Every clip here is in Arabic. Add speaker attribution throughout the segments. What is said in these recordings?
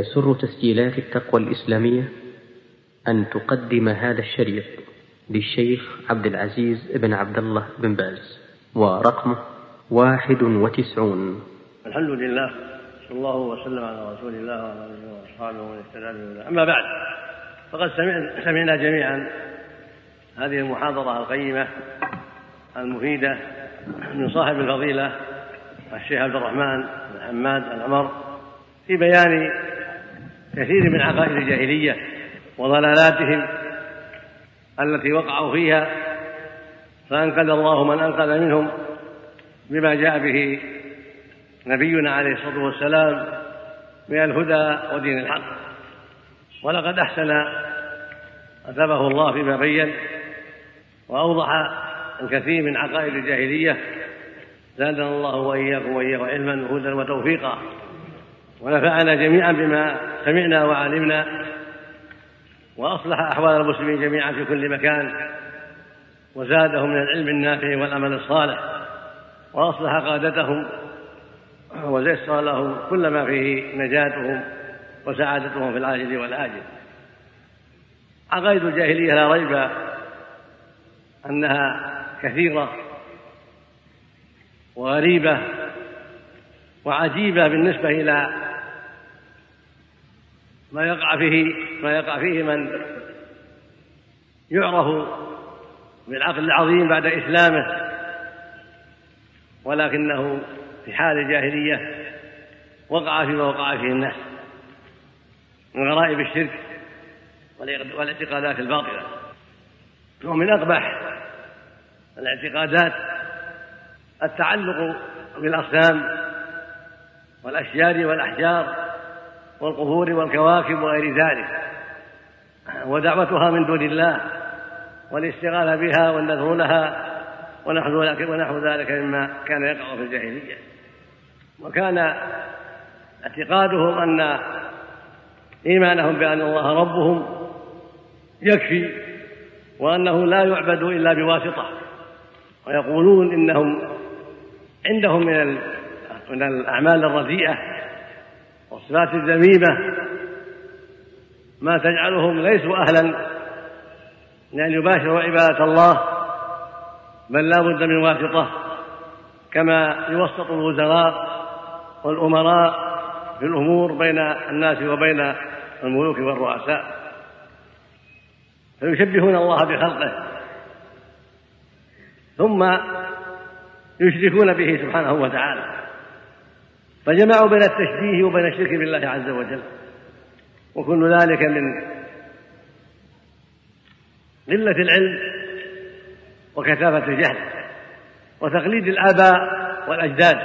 Speaker 1: يسر تسجيلات التقوى الإسلامية أن تقدم هذا الشريط للشيخ عبد العزيز بن عبد الله بن باز ورقمه واحد وتسعون.
Speaker 2: الحمد لله صلى الله وسلم على رسول الله وعلى آله وأصحابه ومن اهتدى أما بعد فقد سمعنا جميعا هذه المحاضرة القيمة المفيدة من صاحب الفضيلة الشيخ عبد الرحمن بن حماد العمر في بيان كثير من عقائد الجاهلية وضلالاتهم التي وقعوا فيها فأنقذ الله من أنقذ منهم بما جاء به نبينا عليه الصلاة والسلام من الهدى ودين الحق. ولقد أحسن أثابه الله فيما بين وأوضح الكثير من عقائد الجاهلية زادنا الله وإياكم واياه علما وهدى وتوفيقا. ونفعنا جميعا بما سمعنا وعلمنا وأصلح أحوال المسلمين جميعا في كل مكان وزادهم من العلم النافع والعمل الصالح وأصلح قادتهم ويسر لهم كل ما فيه نجاتهم وسعادتهم في العاجل والآجل. عقائد الجاهلية لا ريب أنها كثيرة وغريبة وعجيبة بالنسبة إلى ما يقع فيه ما يقع فيه من يعرف بالعقل العظيم بعد إسلامه ولكنه في حال الجاهلية وقع فيما وقع فيه الناس من غرائب الشرك والاعتقادات الباطلة. ومن أقبح الاعتقادات التعلق بالاصنام والأشجار والأحجار والقبور والكواكب وغير ذلك. ودعوتها من دون الله والاستغاثة بها والنذر لها ونحو ذلك ونحو ذلك مما كان يقع في الجاهلية. وكان اعتقادهم أن إيمانهم بأن الله ربهم يكفي وأنه لا يعبد إلا بواسطة. ويقولون انهم عندهم من من الأعمال الرديئة والصفات الذميمة ما تجعلهم ليسوا أهلا لأن يباشروا عبادة الله بل لا بد من واسطة كما يوسط الوزراء والأمراء في الأمور بين الناس وبين الملوك والرؤساء. فيشبهون الله بخلقه ثم يشركون به سبحانه وتعالى. فجمعوا بين التشبيه وبين الشرك بالله عز وجل. وكل ذلك من قلة العلم وكثافة الجهل وتقليد الآباء والأجداد.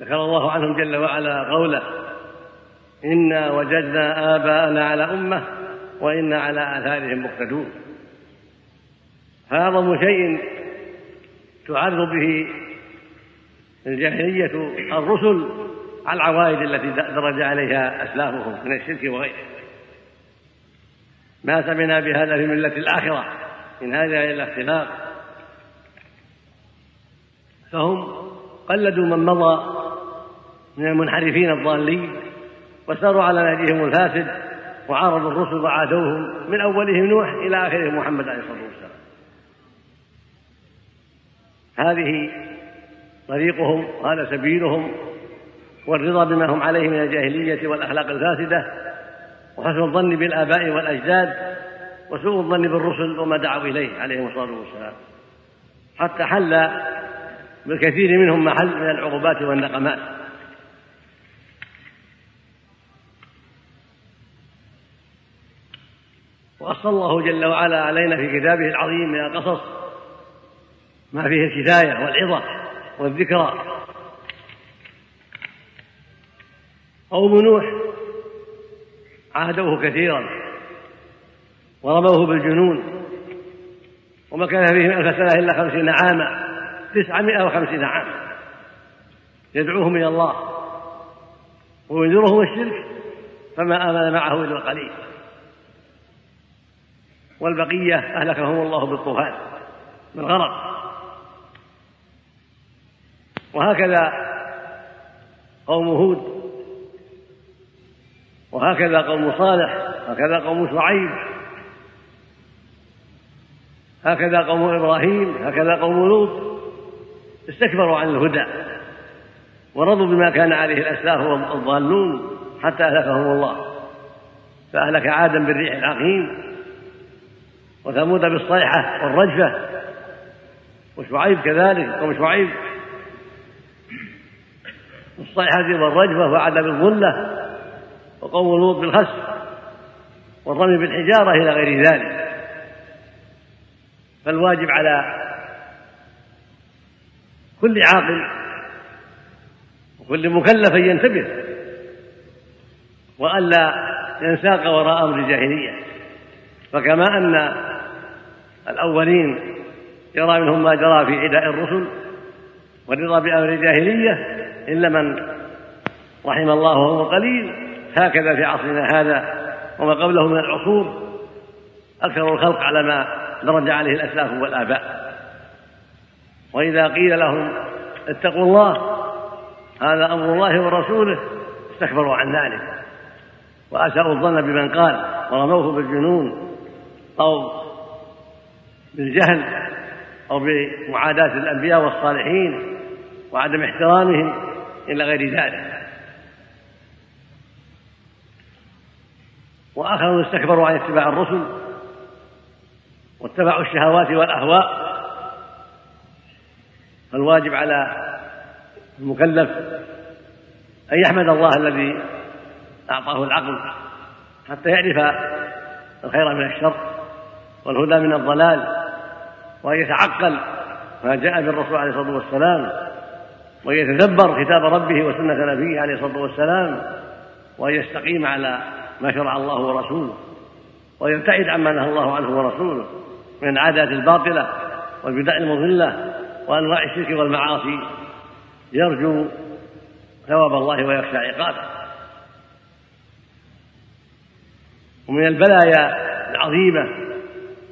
Speaker 2: ذكر الله عنهم جل وعلا قوله إنا وجدنا آباءنا على أمة وإنا على آثارهم مقتدون. فأعظم شيء تعرض به الجاهلية الرسل على العوائد التي درج عليها أسلافهم من الشرك وغيره. ما سمعنا بهذا في ملة الآخرة إن هذا إلا اختلاق فهم قلدوا من مضى من المنحرفين الضالين وساروا على نهجهم الفاسد وعارضوا الرسل وعادوهم من أولهم نوح إلى آخرهم محمد عليه الصلاة والسلام. هذه طريقهم وهذا سبيلهم والرضا بما هم عليه من الجاهلية والأخلاق الفاسدة وحسن الظن بالآباء والأجداد وسوء الظن بالرسل وما دعوا إليه عليهم الصلاة والسلام. حتى حل بالكثير منهم محل من العقوبات والنقمات. وأصى الله جل وعلا علينا في كتابه العظيم من القصص ما فيه الكفاية والعظة والذكرى. قوم نوح عادوه كثيرا ورموه بالجنون وما كان فيهم ألف سنة إلا خمسين عاما تسعمائة وخمسين عاما. يدعوهم إلى الله. وينذرهم الشرك فما آمن معه إلا القليل. والبقية أهلكهم الله بالطوفان بالغرق وهكذا قوم هود وهكذا قوم صالح هكذا قوم شعيب هكذا قوم إبراهيم هكذا قوم لوط استكبروا عن الهدى ورضوا بما كان عليه الأسلاف الضالون حتى أهلكهم الله. فأهلك عادا بالريح العقيم وثمود بالصيحة والرجفة وشعيب كذلك قوم شعيب. بالصيحه والرجفه وعاد بالظله وقوم لوط بالخس والرمي بالحجارة إلى غير ذلك. فالواجب على كل عاقل وكل مكلف أن ينتبه وألا ينساق وراء أمر الجاهلية. فكما أن الأولين يرى منهم ما جرى في عداء الرسل ورضا بأمر الجاهلية إلا من رحم الله وهو قليل هكذا في عصرنا هذا وما قبله من العصور. أكثر الخلق على ما درج عليه الأسلاف والآباء. وإذا قيل لهم اتقوا الله هذا أمر الله ورسوله استكبروا عن ذلك. وأساءوا الظن بمن قال ورموه بالجنون أو بالجهل أو بمعاداة الأنبياء والصالحين وعدم احترامهم إلى غير ذلك. وآخرون استكبروا عن اتباع الرسل واتبعوا الشهوات والأهواء. فالواجب على المكلف أن يحمد الله الذي أعطاه العقل حتى يعرف الخير من الشر والهدى من الضلال وأن يتعقل ما جاء بالرسول عليه الصلاة والسلام وان يتدبر كتاب ربه وسنة نبيه عليه الصلاة والسلام وان يستقيم على ما شرع الله ورسوله ويبتعد عما نهى الله عنه ورسوله من العادات الباطلة والبدع المضلة وأنواع الشرك والمعاصي. يرجو ثواب الله ويخشى عقابه. ومن البلايا العظيمة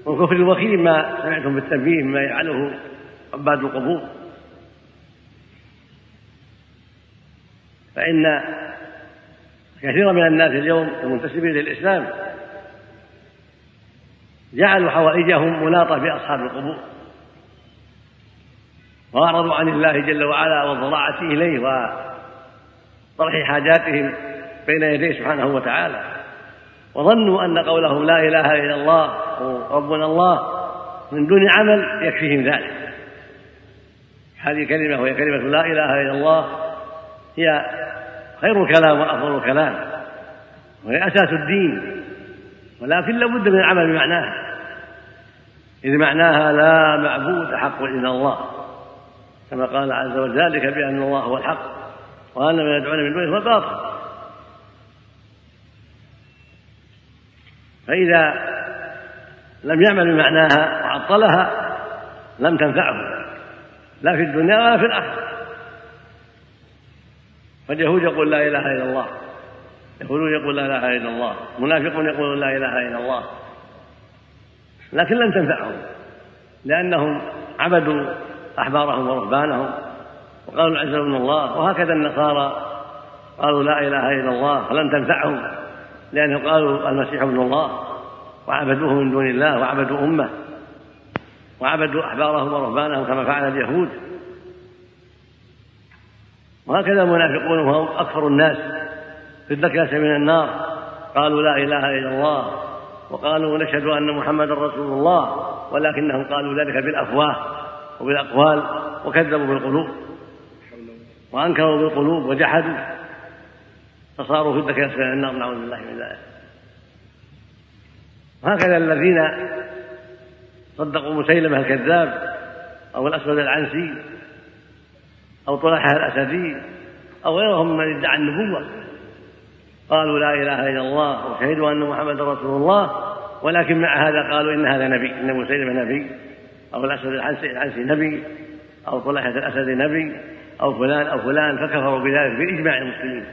Speaker 2: والكفر الوخيم ما سمعتم بالتنبيه مما يفعله عباد القبور. فإن كثيرا من الناس اليوم المنتسبين للإسلام جعلوا حوائجهم مناطة بأصحاب القبور وأعرضوا عن الله جل وعلا والضراعة إليه وطرح حاجاتهم بين يديه سبحانه وتعالى وظنوا أن قولهم لا إله إلا الله ربنا الله من دون عمل يكفيهم ذلك. هذه كلمة وهي كلمة لا إله إلا الله هي خير الكلام وأفضل الكلام وهي أساس الدين ولكن لابد من العمل بمعناها إذ معناها لا معبود حق إلا الله كما قال عز وجل ذلك بأن الله هو الحق وأن ما يدعون من دونه هو الباطل. فإذا لم يعمل بمعناها وعطلها لم تنفعه لا في الدنيا ولا في الآخرة. فاليهود يقول لا إله إلا الله. يقولون يقول لا إله إلا الله. منافقون يقولون لا إله إلا الله. لكن لم تنفعهم لأنهم عبدوا أحبارهم ورهبانهم وقالوا العز من الله وهكذا النصارى قالوا لا إله إلا الله فلم تنفعهم لأنهم قالوا المسيح ابن الله وعبدوه من دون الله وعبدوا أمة وعبدوا أحبارهم ورهبانهم كما فعل اليهود. وهكذا المنافقون وهم أكثر الناس. في الدكاسة من النار. قالوا لا إله إلا الله. وقالوا نشهد أن محمدا رسول الله. ولكنهم قالوا ذلك بالأفواه وبالأقوال. وكذبوا بالقلوب. وأنكروا بالقلوب وجحدوا. فصاروا في الدكاسة من النار. نعوذ بالله من ذلك. وهكذا الذين صدقوا مسيلمة الكذاب أو الأسود العنسي. أو طلحة الأسدي أو غيرهم من ادعى النبوة. قالوا لا إله إلا الله وشهدوا أن محمدا رسول الله ولكن مع هذا قالوا إن هذا نبي إن مسيلمه نبي أو الاسود العنسي نبي أو طلحة الأسد نبي أو فلان أو فلان فكفروا بذلك بإجماع المسلمين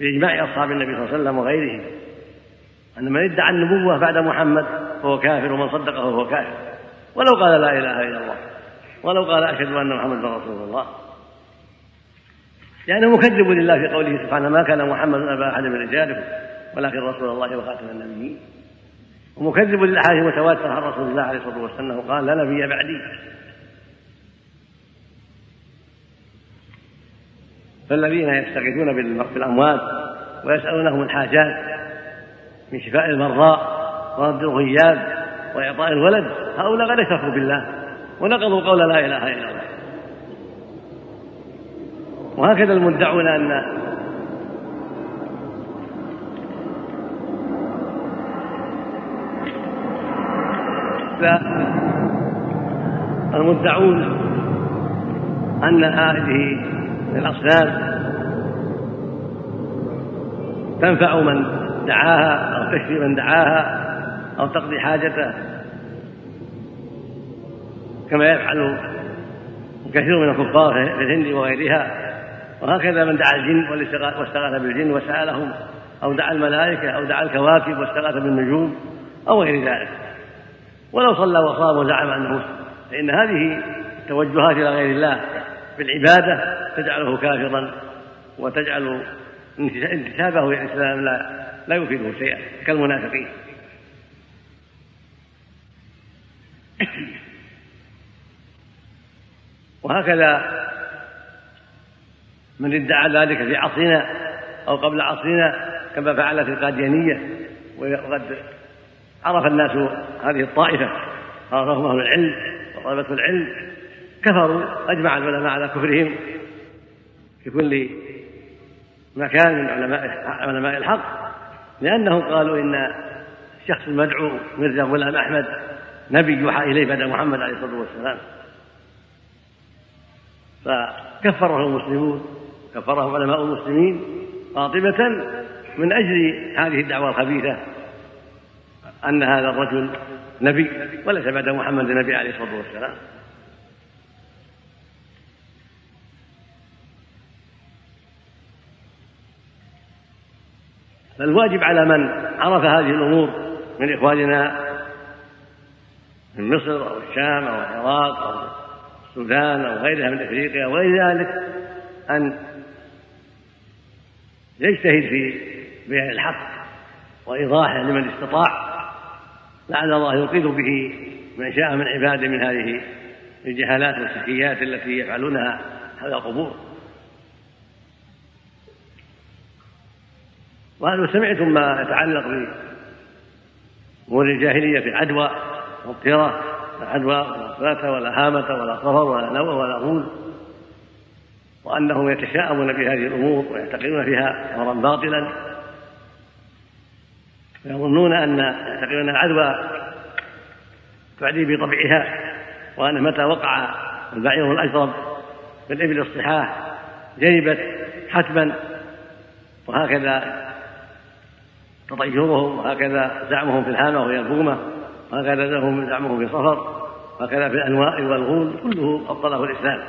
Speaker 2: بإجماع أصحاب النبي صلى الله عليه وسلم وغيرهم. أن من ادعى النبوة بعد محمد فهو كافر ومن صدقه فهو كافر. ولو قال لا إله إلا الله ولو قال أشهد أن محمدا رسول الله. لأنه مكذب لله في قوله سبحانه ما كان محمد أبا أحد من رجالكم ولكن رسول الله وخاتم النبيين. ومكذب للأحاديث المتواترة عن رسول الله عليه الصلاة والسلام قال لا نبي بعدي. فالذين يستغيثون بالأموات ويسألونهم الحاجات من شفاء المرضى ورد الغياب وإعطاء الولد هؤلاء قد كفروا بالله ونقضوا قول لا إله إلا الله. وهكذا المدعون أن المدعون أن هذه الأصنام تنفع من دعاها أو تشفي من دعاها أو تقضي حاجته كما يفعل كثير من الكفار في الهند وغيرها. وهكذا من دعا الجن واستغاث بالجن وسألهم أو دعا الملائكة أو دعا الكواكب واستغاث بالنجوم أو غير ذلك. ولو صلى وصام وزعم أنه فإن هذه التوجهات إلى غير الله بالعبادة تجعله كافرا وتجعل انتسابه إلى الإسلام لا لا يفيده شيئا كالمنافقين. وهكذا من ادعى ذلك في عصرنا أو قبل عصرنا كما فعلت القاديانية وقد عرف الناس هذه الطائفة عرفهم أهل العلم وطلبة العلم كفروا أجمع العلماء على كفرهم في كل مكان من علماء علماء الحق لأنهم قالوا إن الشخص المدعو ميرزا غلام أحمد نبي يوحى إليه بعد محمد عليه الصلاة والسلام. فكفره المسلمون كفره علماء المسلمين قاطبة من أجل هذه الدعوة الخبيثة أن هذا الرجل نبي وليس بعد محمد نبي عليه الصلاة والسلام. فالواجب على من عرف هذه الأمور من إخواننا من مصر أو الشام أو العراق أو السودان أو غيرها من أفريقيا أو غير ذلك أن يجتهد في بيان الحق وإيضاحه لمن استطاع لعل الله يوقظ به من شاء من عباده من هذه الجهالات والشركيات التي يفعلونها حول القبور. وهل سمعتم ما يتعلق بأمور الجاهلية في العدوى والطيرة العدوى ولا ولا هامة ولا صفر ولا نوى ولا غول وأنهم يتشاءمون بهذه الأمور ويعتقدون فيها أمرا باطلا. ويظنون أن يعتقدون العدوى تعدي بطبعها وأن متى وقع البعير الأجرب في الإبل الصحاح جنبت حتما وهكذا تطيرهم وهكذا زعمهم في الهامة وهي البومة وهكذا زعمهم في صفر وهكذا في الأنواع والغول كله أبطله الإسلام.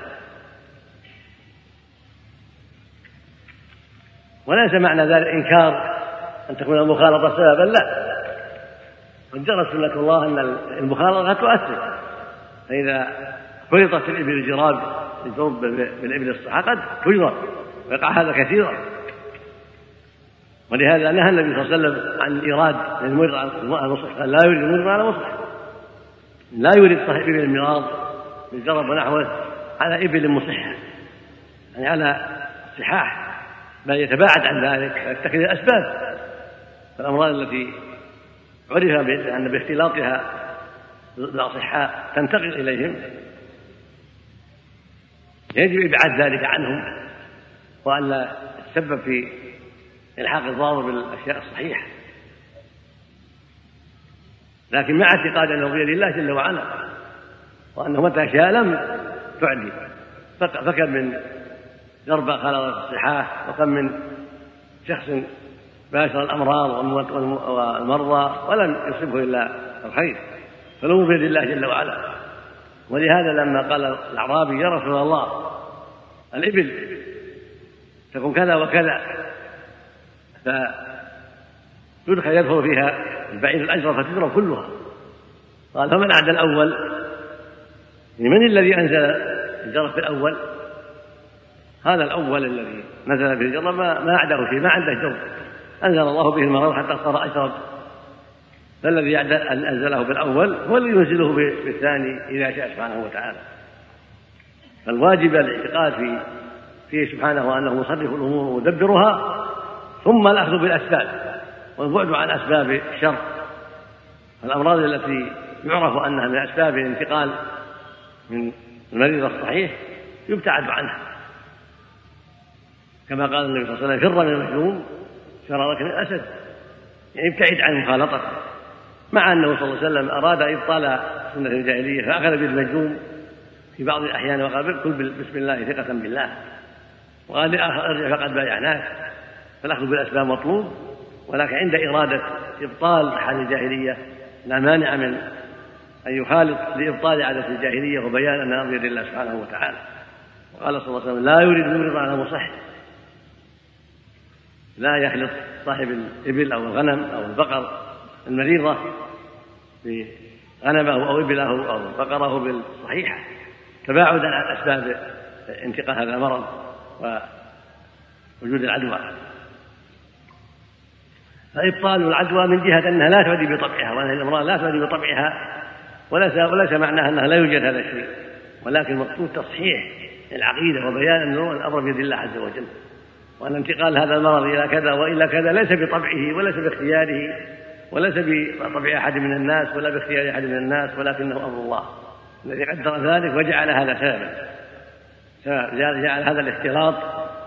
Speaker 2: وليس معنى ذلك إنكار أن تكون المخالطة سببا لا قد جرت سنة الله أن المخالطة تؤثر. فإذا خلطت الإبل الجراد الجرب بالإبل الصحة قد تجرى ويقع هذا كثيرا. ولهذا نهى النبي صلى الله عليه وسلم عن إيراد المرض على المصح قال لا يريد المرض على مصح لا يريد صاحب إبل المراد بالجرب ونحوه على إبل مصحة. يعني على صحاح. بل يتباعد عن ذلك ويتخذ الأسباب. فالأمراض التي عرف أن باختلاطها بالأصحاء تنتقل إليهم. يجب إبعاد ذلك عنهم وألا يتسبب في إلحاق الضار بالأشياء الصحيحة. لكن مع اعتقاد أنه بيد الله جل وعلا وأنه متى شاء لم تعدي فكم من ضربة خلطت الصحاح وكم من شخص باشر الأمراض والمرضى ولم يصبه إلا الخير. فالأمور بيد الله جل وعلا. ولهذا لما قال الأعرابي يا رسول الله الإبل تكون كذا وكذا. فيدخل يدخل فيها البعير الأجر فتضرب كلها. قال فمن أعدى الأول؟ من الذي أنزل الجرف في الأول؟ هذا الأول الذي نزل به الجرب ما, ما عده شيء ما عنده جو أنزل الله به المرض حتى صار أشرب. فالذي أنزله بالأول هو الذي ينزله بالثاني إذا شاء سبحانه وتعالى. فالواجب الاعتقاد في فيه سبحانه أنه مصرف الأمور ومدبرها ثم الأخذ بالأسباب. والبعد عن أسباب الشر. الأمراض التي يعرف أنها من أسباب الانتقال من المريض الصحيح يبتعد عنها. كما قال النبي صلى الله عليه وسلم فر من المجنون فرارك من الأسد يعني ابتعد عن مخالطته. مع أنه صلى الله عليه وسلم أراد إبطال سنة الجاهلية فأخذ بالمجنون في بعض الأحيان وقال كل بسم الله ثقة بالله. وقال أرجع فقد بايعناك فالأخذ بالأسباب مطلوب ولكن عند إرادة إبطال حال الجاهلية لا مانع من أن يخالط لإبطال عادة الجاهلية وبيان أنها بيد الله سبحانه وتعالى. وقال صلى الله عليه وسلم لا يريد يمرض على مصح لا يخلط صاحب الإبل أو الغنم أو البقر المريضة بغنمه أو إبله أو بقره بالصحيحة. تباعدا عن أسباب انتقال هذا المرض ووجود العدوى. فإبطال العدوى من جهة أنها لا تؤدي بطبعها وأن الأمراض لا تؤدي بطبعها وليس وليس معناها أنها لا يوجد هذا الشيء. ولكن مقصود تصحيح العقيدة وبيان أن الأمر بيد الله عز وجل. وأن انتقال هذا المرض إلى كذا وإلى كذا ليس بطبعه وليس باختياره وليس بطبع أحد من الناس ولا باختيار أحد من الناس ولكنه أمر الله. الذي قدر ذلك وجعل هذا سببا جعل هذا الاختلاط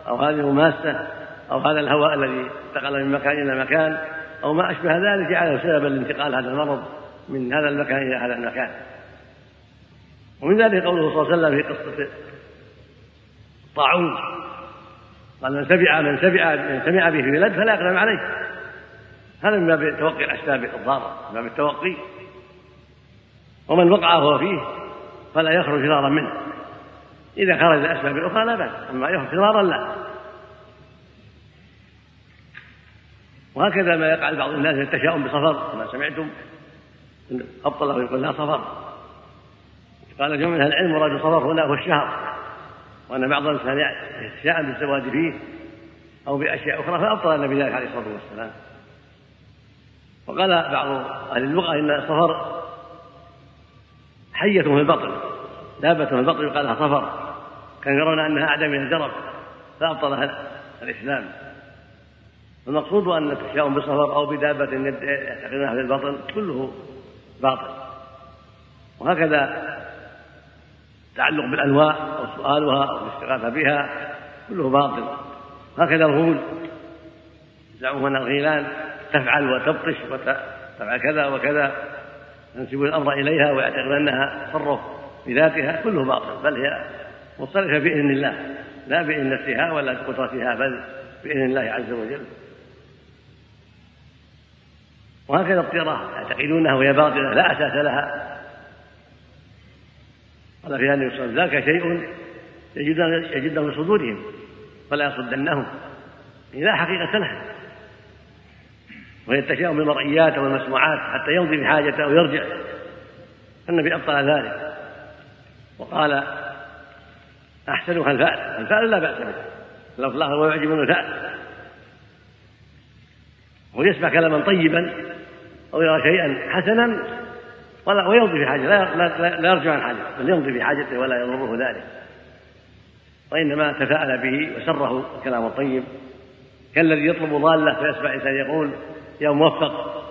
Speaker 2: أو هذه المماسة أو هذا الهواء الذي انتقل من مكان إلى مكان أو ما أشبه ذلك جعله سببا لانتقال هذا المرض من هذا المكان إلى هذا المكان. ومن ذلك قوله صلى الله عليه وسلم في قصة الطاعون قال من سمع من سمع من سمع به في بلد فلا يقدم عليه. هذا من باب توقي الأسباب الضارة من باب التوقي. ومن وقع هو فيه فلا يخرج فرارا منه. إذا خرج الأسباب الأخرى لا بأس أما يخرج فرارا لا. وهكذا ما يقع لبعض الناس التشاؤم بصفر كما سمعتم. أبطله يقول لا صفر. قال جمع من العلم مراد صفر هنا هو الشهر؟ وأن بعض الناس يتشاءم بالزواج فيه أو بأشياء أخرى فأبطل النبي ذلك عليه الصلاة والسلام. وقال بعض أهل اللغة إن الصفر حية في البطن دابة في البطن يقال لها صفر. كانوا يرون أنها أعدى من الجرب فأبطلها الإسلام. المقصود أن التشاؤم بصفر أو بدابة يعتقدونها في البطن كله باطل. وهكذا التعلق بالأنواع أو سؤالها أو الاستغاثة بها كله باطل. هكذا الغول. يزعمون أن الغيلان تفعل وتبطش وتفعل كذا وكذا ينسبون الأمر إليها ويعتقدون أنها تصرف بذاتها كله باطل. بل هي مصرفة بإذن الله. لا بإذن نفسها ولا بقدرتها بل بإذن الله عز وجل. وهكذا الطيرة يعتقدونها وهي باطلة لا أساس لها. قال في هذه الصلاة ذاك شيء يجدونه في صدورهم فلا يصدنهم لا حقيقة لها وهي التشاؤم بالمرئيات أو المسموعات حتى يمضي بحاجته ويرجع النبي أبطل ذلك. وقال أحسنها الفأل. الفأل لا بأس به. الله هو يعجب الفأل. ويسمع كلاما طيبا أو يرى شيئا حسنا ولا ويمضي بحاجته لا, لا, لا يرجع عن حاجته بل يمضي بحاجته ولا يضره ذلك. وإنما تفاءل به وسره الكلام الطيب. كالذي يطلب ضالة فيسمع إنسان يقول يا موفق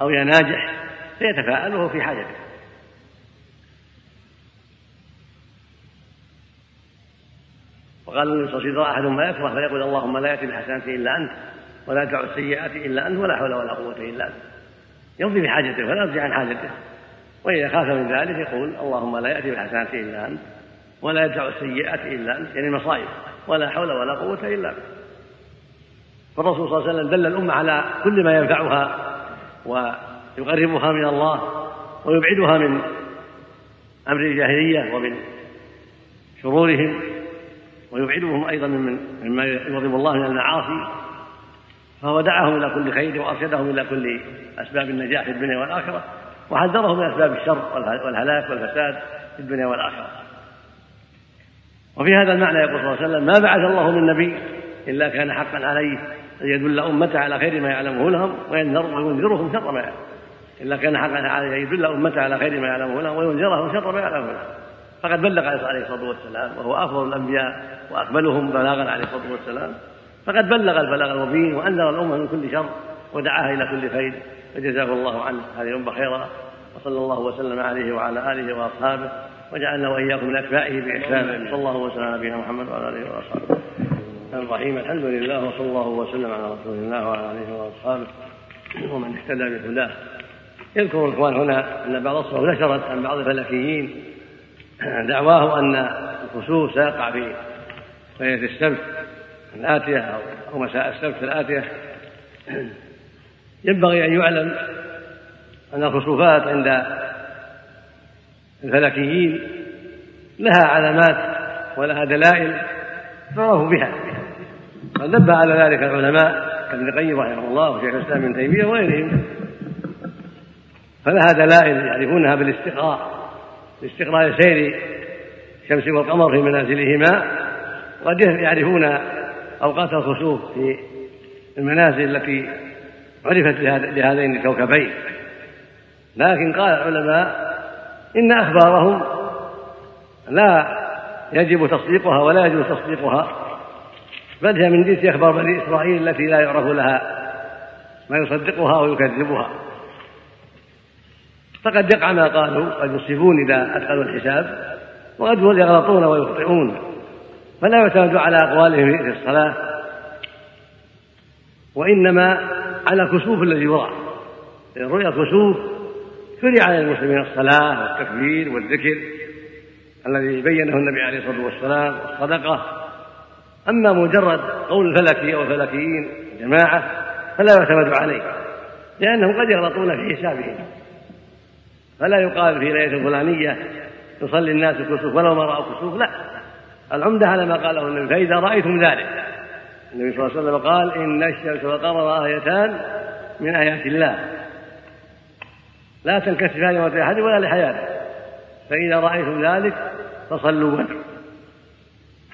Speaker 2: أو يا ناجح. فيتفاءل وهو في حاجته. وقال النبي صلى الله عليه وسلم أحد ما يكره فيقول اللهم لا يأتي بالحسنات إلا أنت ولا يدفع السيئات إلا أنت ولا حول ولا قوة إلا أنت يمضي بحاجته ولا يرجع عن حاجته. وإذا خاف من ذلك يقول اللهم لا يأتي بالحسنات إلا أنت ولا يدفع السيئات إلا أنت يعني مصائب ولا حول ولا قوة إلا بك فالرسول صلى الله عليه وسلم دل الأمة على كل ما ينفعها ويقربها من الله ويبعدها من أمر الجاهلية ومن شرورهم ويبعدهم أيضا مما يغضب الله من المعاصي. فهو دعاهم إلى كل خير وأرشدهم إلى كل أسباب النجاح في الدنيا والآخرة. وحذرهم من أسباب الشر والهلاك والفساد في الدنيا والآخرة. وفي هذا المعنى يقول صلى الله عليه وسلم ما بعث الله من نبي إلا كان حقا عليه أن يدل أمته على خير ما يعلمه لهم وينذرهم شر ما يعلم إلا كان حقا عليه أن يدل أمته على خير ما يعلمه لهم وينذرهم شر ما يعلمه لهم. فقد بلغ عليه الصلاة والسلام وهو أفضل الأنبياء وأكملهم بلاغا عليه الصلاة والسلام. فقد بلغ البلاغ المبين وأنذر الأمة من كل شر ودعاها إلى كل خير. فجزاه الله عنه. هذه الأمة خيرا وصلى الله وسلم عليه وعلى آله وأصحابه. وجعلنا وإياكم من أتباعه بإحسان. صلى الله وسلم على نبينا محمد وعلى آله وأصحابه. الرحيم الحمد لله. وصلى الله وسلم على رسول الله وعلى آله وأصحابه. ومن اهتدى بهداه. يذكر الإخوان هنا أن بعض الصحف نشرت عن بعض الفلكيين دعواه أن الخسوف سيقع في ليلة السبت الآتية أو مساء السبت الآتية. ينبغي أن يعلم أن الخسوفات عند الفلكيين لها علامات ولها دلائل تعرف بها. قد نبه على ذلك العلماء كابن القيم رحمه الله وشيخ الإسلام ابن تيمية وغيرهم. فلها دلائل يعرفونها بالاستقراء باستقراء سير الشمس والقمر في منازلهما وقد يعرفون أوقات الخسوف في المنازل التي عرفت لهذين الكوكبين. لكن قال العلماء إن أخبارهم لا يجب تصديقها ولا يجوز تصديقها بل هي من جنس أخبار بني إسرائيل التي لا يعرف لها ما يصدقها ويكذبها. فقد يقع ما قالوا قد يصيبون إذا أتقنوا الحساب وقد يغلطون ويخطئون فلا يعتمد على أقوالهم في الصلاة وإنما على الكسوف الذي يرى رؤيا الكسوف شرع على المسلمين الصلاة والتكبير والذكر الذي بينه النبي عليه الصلاة والسلام والصدقة. أما مجرد قول الفلكي أو الفلكيين جماعة فلا يعتمد عليه لأنهم قد يغلطون في حسابهم. فلا يقال في ليلة الفلانية يصلي الناس الكسوف ولو ما رأوا كسوف لا. العمدة على ما قاله النبي فإذا رأيتم ذلك النبي صلى الله عليه وسلم قال إن الشمس والقمر آيتان من آيات الله. لا تنكسفان لموت أحد ولا لحياته. فإذا رأيتم ذلك فصلوا بك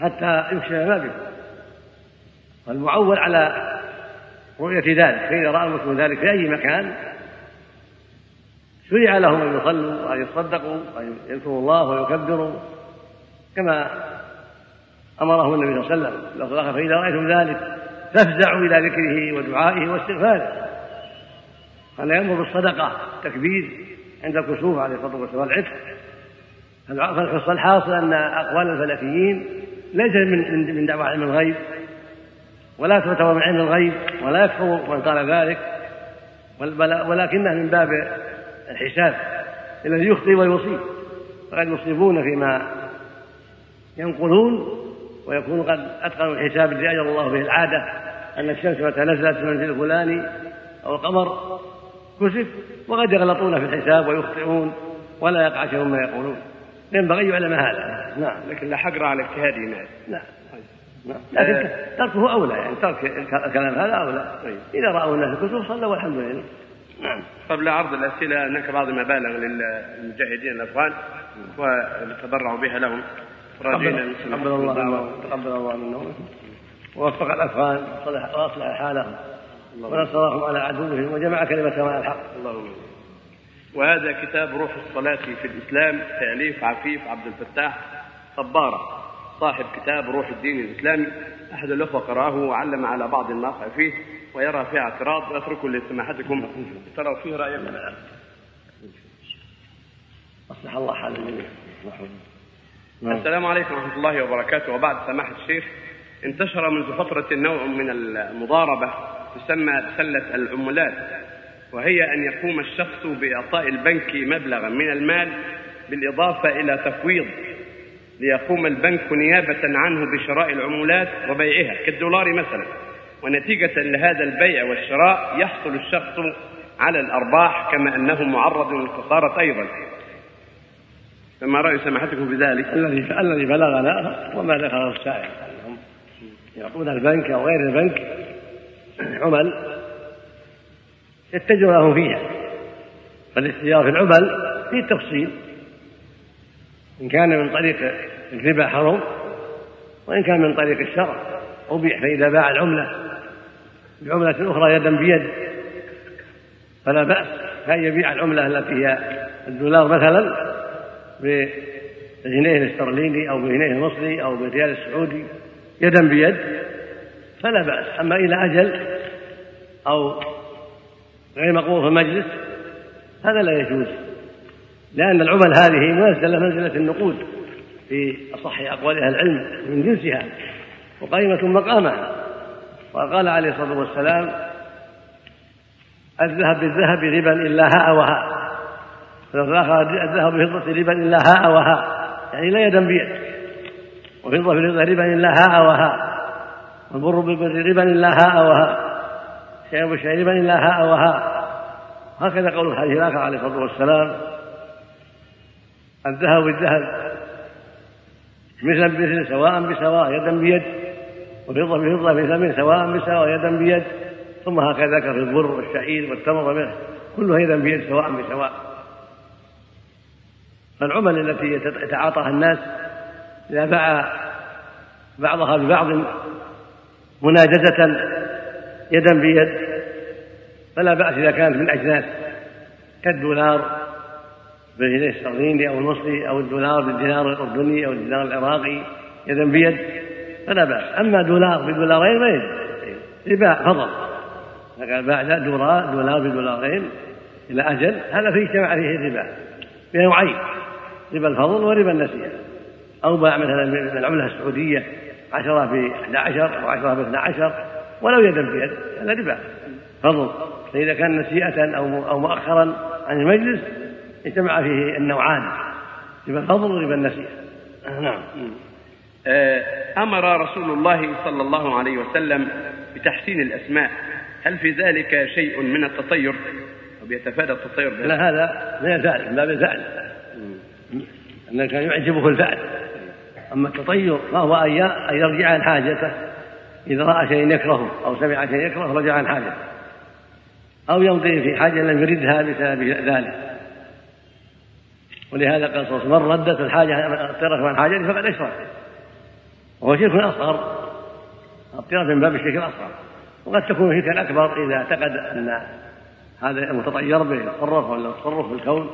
Speaker 2: حتى يكشف ما بكم. والمعول على رؤية ذلك فإذا رأى المسلم ذلك في أي مكان شرع لهم أن يصلوا وأن يتصدقوا وأن يذكروا الله ويكبروا كما امرهم النبي صلى الله عليه وسلم. لو فإذا رأيتم ذلك فافزعوا إلى ذكره ودعائه واستغفاره. كان يأمر بالصدقة التكبير عند الكسوف عليه الصلاة والسلام والعتق. فالقصة الحاصل أن أقوال الفلكيين ليست من من دعوى علم الغيب ولا تعتبر من علم الغيب ولا يكفر من قال ذلك ولكنها من باب الحساب الذي يخطئ ويصيب. فقد يصيبون فيما ينقلون ويكون قد اتقنوا الحساب الذي اجر الله به العادة أن الشمس متى نزلت في المنزل الفلاني أو القمر كسف وقد يغلطون في الحساب ويخطئون ولا يقع شيء مما يقولون. ينبغي يعلم هذا. نعم
Speaker 3: لكن لا حقر على اجتهاده نعم.
Speaker 2: نعم نعم لكن تركه أولى يعني. ترك الكلام هذا أولى. طيب. إذا رأوا الناس الكسوف صلوا والحمد لله.
Speaker 3: نعم. قبل عرض الأسئلة هناك بعض المبالغ للمجاهدين الأفغان ونتبرع بها لهم.
Speaker 2: راجين تقبل الله تقبل الله منهم. ووفق الأفغان. وأصلح حالهم. ونصرهم على عدوهم وجمع كلمتهم على الحق. اللهم
Speaker 3: وهذا كتاب روح الصلاة في الإسلام تأليف عفيف عبد الفتاح صبارة صاحب كتاب روح الدين الإسلامي. أحد الأخوة قرأه وعلم على بعض المواقع فيه ويرى فيه اعتراض. وأتركه لسماحتكم. تروا فيه رأيكم.
Speaker 2: أصلح الله حال الجميع.
Speaker 3: نعم. السلام عليكم ورحمة الله وبركاته. وبعد سماحة الشيخ انتشر منذ فترة نوع من المضاربة تسمى سلة العملات وهي أن يقوم الشخص بإعطاء البنك مبلغا من المال بالإضافة إلى تفويض ليقوم البنك نيابة عنه بشراء العملات وبيعها كالدولار مثلا. ونتيجة لهذا البيع والشراء يحصل الشخص على الأرباح كما أنه معرض للخسارة أيضا. فما رأي سماحتكم بذلك؟
Speaker 2: الذي الذي بلغنا وما ذكره السائل. انهم يعطون البنك أو غير البنك عمل يتجه لهم فيها فالاستجاره في العمل فيه تفصيل إن كان من طريق الربا حرم وإن كان من طريق الشرع أبيح فإذا باع العملة بعملة أخرى يدا بيد فلا بأس كأن يبيع العملة التي هي الدولار مثلا. بالجنيه الاسترليني أو بالجنيه المصري أو بالريال السعودي يدا بيد فلا بأس. أما إلى أجل أو غير مقبول في المجلس هذا لا يجوز لأن العمل هذه منزلة منزلة النقود في أصح أقوال أهل العلم من جنسها وقائمة مقامها. وقال عليه الصلاة والسلام الذهب بالذهب ربا إلا هاء وهاء. الذهب بالفضة ربا إلا هاء وهاء يعني لا يدا بيد. وفضة ربا إلا هاء وهاء والبر بالبر ربا إلا هاء وهاء شيء بالشيء ربا إلا هاء وهاء هكذا قول الحديث الآخر عليه الصلاة والسلام. الذهب بالذهب. مثلا بمثل سواء بسواء يدا بيد. وفضة بفضة مثل سواء بسواء يدا بيد. ثم هكذا في البر والشعير والتمر ومنه كلها يدا بيد سواء بسواء. فالعمل التي يتعاطاها الناس إذا باع بعضها ببعض مناجزة يدا بيد فلا بأس إذا كانت من أجناس كالدولار بالجنيه الاسترليني أو المصري أو الدولار بالدينار الأردني أو الدينار العراقي يدا بيد فلا بأس. أما دولار بدولارين يجوز ربا فضل. فقال باع دولار دولار بدولارين إلى أجل هذا فيه اجتمع فيه الربا بنوعين. ربا الفضل وربا النسيئة. أو باع مثلا من العملة السعودية عشرة ب 11 أو عشرة ب 12 ولو يدا بيد هذا ربا. فضل. فإذا كان نسيئة أو أو مؤخرا عن المجلس اجتمع فيه النوعان ربا الفضل وربا النسيئة. نعم.
Speaker 3: آه، أمر رسول الله صلى الله عليه وسلم بتحسين الأسماء. هل في ذلك شيء من التطير؟ أو بيتفادى التطير؟
Speaker 2: لا هذا من الفعل من باب الفعل أنه كان يعجبه الفعل. أما التطير فهو أن يرجع عن حاجته. إذا رأى شيء يكرهه أو سمع شيء يكرهه رجع عن حاجته. أو يمضي في حاجة لم يردها بسبب ذلك. ولهذا قال صلى من ردت الحاجة الطرف عن حاجته فقد أشرك. وهو شرك أصغر. الطرف من باب الشرك الأصغر. وقد تكون شركا أكبر إذا اعتقد أن هذا المتطير به يتصرف ولا يتصرف في الكون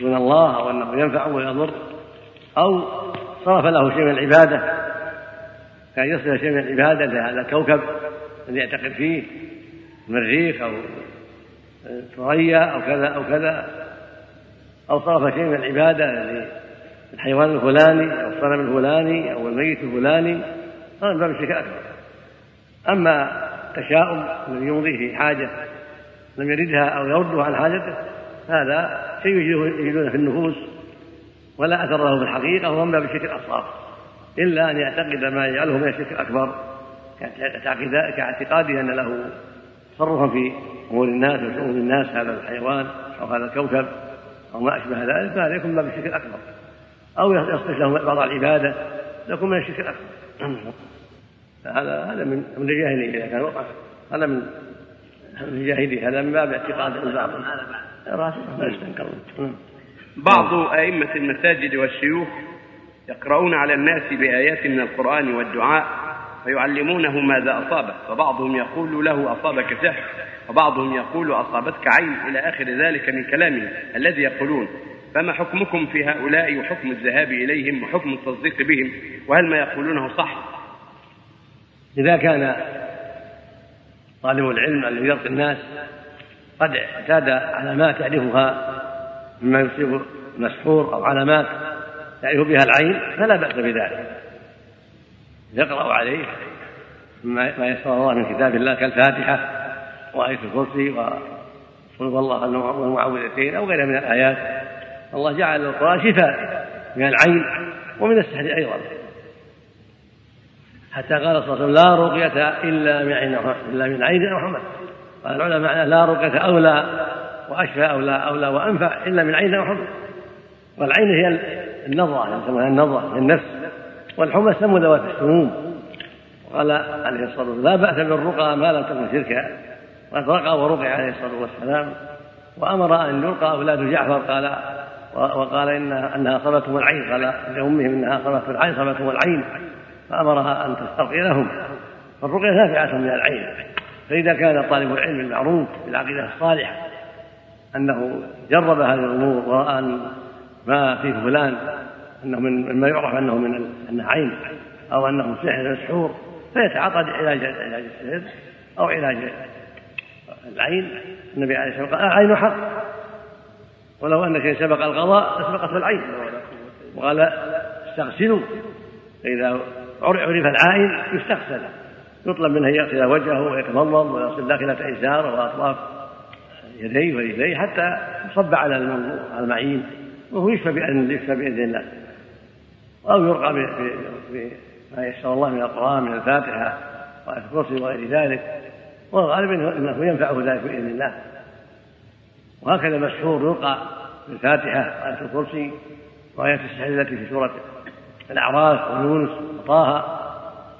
Speaker 2: دون الله أو أنه ينفع ويضر أو صرف له شيء من العبادة كان يصرف شيء من العبادة لهذا الكوكب الذي يعتقد فيه مريخ أو ثريا أو كذا أو كذا أو صرف شيء من العبادة للحيوان الفلاني أو الصنم الفلاني أو الميت الفلاني هذا من باب الشرك الأكبر أما التشاؤم الذي يمضي في حاجة لم يردها أو يردها عن حاجته هذا شيء يجدونه في النفوس ولا أثر له في الحقيقة وهو من باب الشرك الأصغر إلا أن يعتقد ما يجعله من الشرك الأكبر كاعتقاده أن له تصرفا في أمور الناس وشؤون الناس هذا الحيوان أو هذا الكوكب أو ما أشبه ذلك فهذا يكون من الشرك الأكبر. أو يصلح له بعض العبادة يكون من الشرك الأكبر. فهذا هذا من من الجاهلية إذا كان وقع هذا من من الجاهلية هذا من باب اعتقاد البعض
Speaker 3: بعض أئمة المساجد والشيوخ يقرؤون على الناس بآيات من القرآن والدعاء فيعلمونه ماذا أصابه فبعضهم يقول له أصابك سحر وبعضهم يقول أصابتك عين إلى آخر ذلك من كلامهم الذي يقولون. فما حكمكم في هؤلاء وحكم الذهاب إليهم وحكم التصديق بهم؟ وهل ما يقولونه صح؟
Speaker 2: إذا كان طالب العلم الذي يرقي الناس قد اعتاد علامات يعرفها مما يصيب المسحور أو علامات يعرف بها العين فلا بأس بذلك. يقرأ عليه ما يسر الله من كتاب الله كالفاتحة وآية الكرسي وقل الله والمعوذتين أو غيرها من الآيات. الله جعل القرآن شفاء من العين ومن السحر أيضا. حتى قال صلى الله عليه وسلم لا رقية إلا من عين إلا من عين محمد قال العلماء لا رقية أولى وأشفى أولى أولى وأنفع إلا من عين محمد والعين هي النظرة يسمونها النظرة للنفس والحمى سموا ذوات السموم قال عليه الصلاة والسلام لا بأس بالرقى ما لم تكن شركا. قد رقى ورقي عليه الصلاة والسلام. وأمر أن يلقى أولاد جعفر قال وقال إن أنها صبتهم العين قال لأمهم إنها صبتهم العين صبتهم العين. فأمرها أن تسترقي لهم. فالرقية نافعة من العين. فإذا كان طالب العلم المعروف بالعقيدة الصالحة أنه جرب هذه الأمور ورأى أن ما في فلان أنه من مما يعرف أنه من أنه عين أو أنه سحر مسحور فيتعاطى علاج علاج السحر أو علاج العين. النبي عليه الصلاة والسلام قال العين حق. ولو أن شيء سبق القضاء لسبقته العين وقال استغسلوا. فإذا عرف العائن يستغسل. يطلب منه ان يغسل وجهه ويتمضمض ويغسل داخلة إزاره وأطراف يديه ورجليه حتى يصب على المعين وهو يشفى بأذن يشفى بإذن الله. أو يرقى بما يسر الله من القرآن من الفاتحة وآية الكرسي وغير ذلك. والغالب أنه ينفعه ذلك بإذن الله. وهكذا المشهور يرقى بالفاتحة وآية الكرسي وآية السحر التي في سورة الأعراف ويونس وطه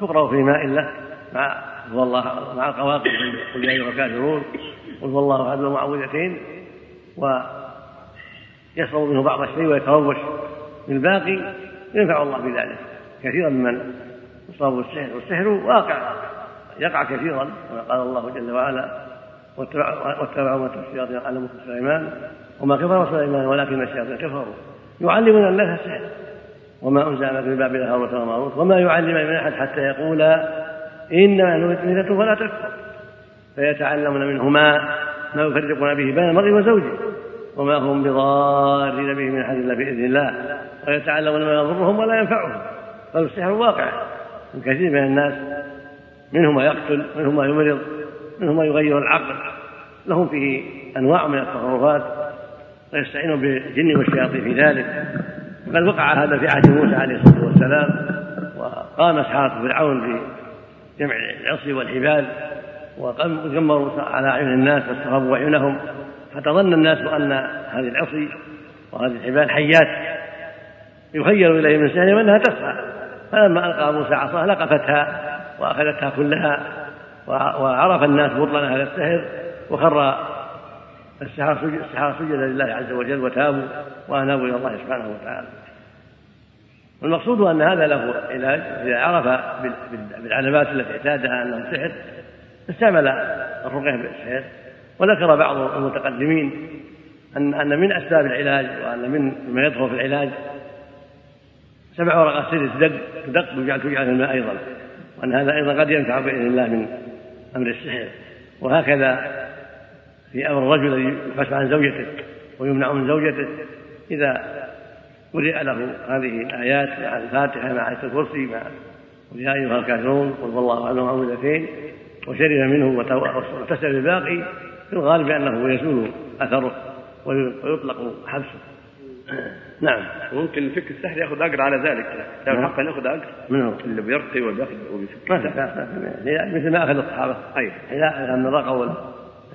Speaker 2: تقرأ في ماء الله. مع هو الله مع القواقع قل يا ايها الكافرون قل هو الله أحد المعوذتين ويشرب منه بعض الشيء ويتروش بالباقي ينفع الله بذلك كثيرا ممن يصاب بالسحر والسحر واقع يقع كثيرا كما قال الله جل وعلا واتبعوا ما الشياطين على ملك سليمان وما كفر سليمان ولكن الشياطين كفروا. يعلمون الناس السحر وما أنزل على باب هاروت وماروت وما يعلمان من أحد حتى يقولا إنما نحن فلا تكفر فيتعلمون منهما ما يفرقون به بين المرء وزوجه وما هم بضارين به من أحد إلا بإذن الله. ويتعلمون ما يضرهم ولا ينفعهم. بل السحر واقع. من كثير من الناس منهم ما يقتل منهم ما يمرض منهم ما يغير العقل. لهم فيه أنواع من التصرفات. ويستعينون بالجن والشياطين في ذلك. وقد وقع هذا في عهد موسى عليه الصلاة والسلام. وقام أصحاب فرعون جمع العصي والحبال وجمروا على أعين الناس واستغربوا أعينهم حتى ظن الناس أن هذه العصي وهذه الحبال حيات. يخيل إليه من سحرهم أنها تسعى. فلما ألقى موسى عصاه لقفتها وأخذتها كلها وعرف الناس بطلان هذا السحر وخر السحرة سجدا لله عز وجل وتابوا وأنابوا إلى الله سبحانه وتعالى. والمقصود أن هذا له علاج إذا عرف بالعلامات التي اعتادها أنه سحر استعمل الرقية بالسحر وذكر بعض المتقدمين أن أن من أسباب العلاج وأن من ما يدخل في العلاج سبع ورقات سر تدق تدق ويجعل تجعل الماء أيضا. وأن هذا أيضا قد ينفع بإذن الله من أمر السحر وهكذا في أمر الرجل الذي يحبس عن زوجته ويمنع من زوجته إذا قرئ له هذه الآيات مع الفاتحة مع آية الكرسي مع يا أيها الكافرون قل هو الله أحد معوذتين وشرب منه واغتسل بالباقي في الغالب أنه يزول أثره ويطلق حبسه. نعم.
Speaker 3: ممكن فك السحر يأخذ أجر على ذلك. له نعم. حق ان يأخذ أجر.
Speaker 2: من
Speaker 3: اللي بيرقي وبيأخذ
Speaker 2: وبيفك مثل ما أخذ الصحابة.
Speaker 3: أيوه.
Speaker 2: لما رقوا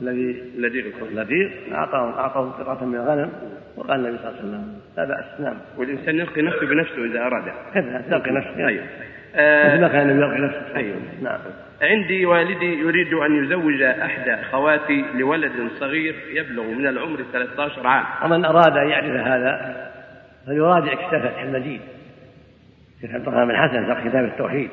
Speaker 2: الذي
Speaker 3: لديغ
Speaker 2: لديغ اعطاهم اعطوا قطعه من الغنم وقال النبي صلى الله عليه وسلم لا بأس نعم.
Speaker 3: والإنسان يلقي نفسه بنفسه إذا أراد.
Speaker 2: كذا يلقي نفسه.
Speaker 3: أيوه
Speaker 2: مثل ما كان يلقي نفسه.
Speaker 3: أيوه
Speaker 2: نعم.
Speaker 3: عندي والدي يريد أن يزوج احدى أخواتي لولد صغير يبلغ من العمر 13 عام.
Speaker 2: ومن أراد أن يعرف هذا فليراجع كتاب فتح المجيد. شيخ عبد الرحمن بن حسن شرح كتاب التوحيد.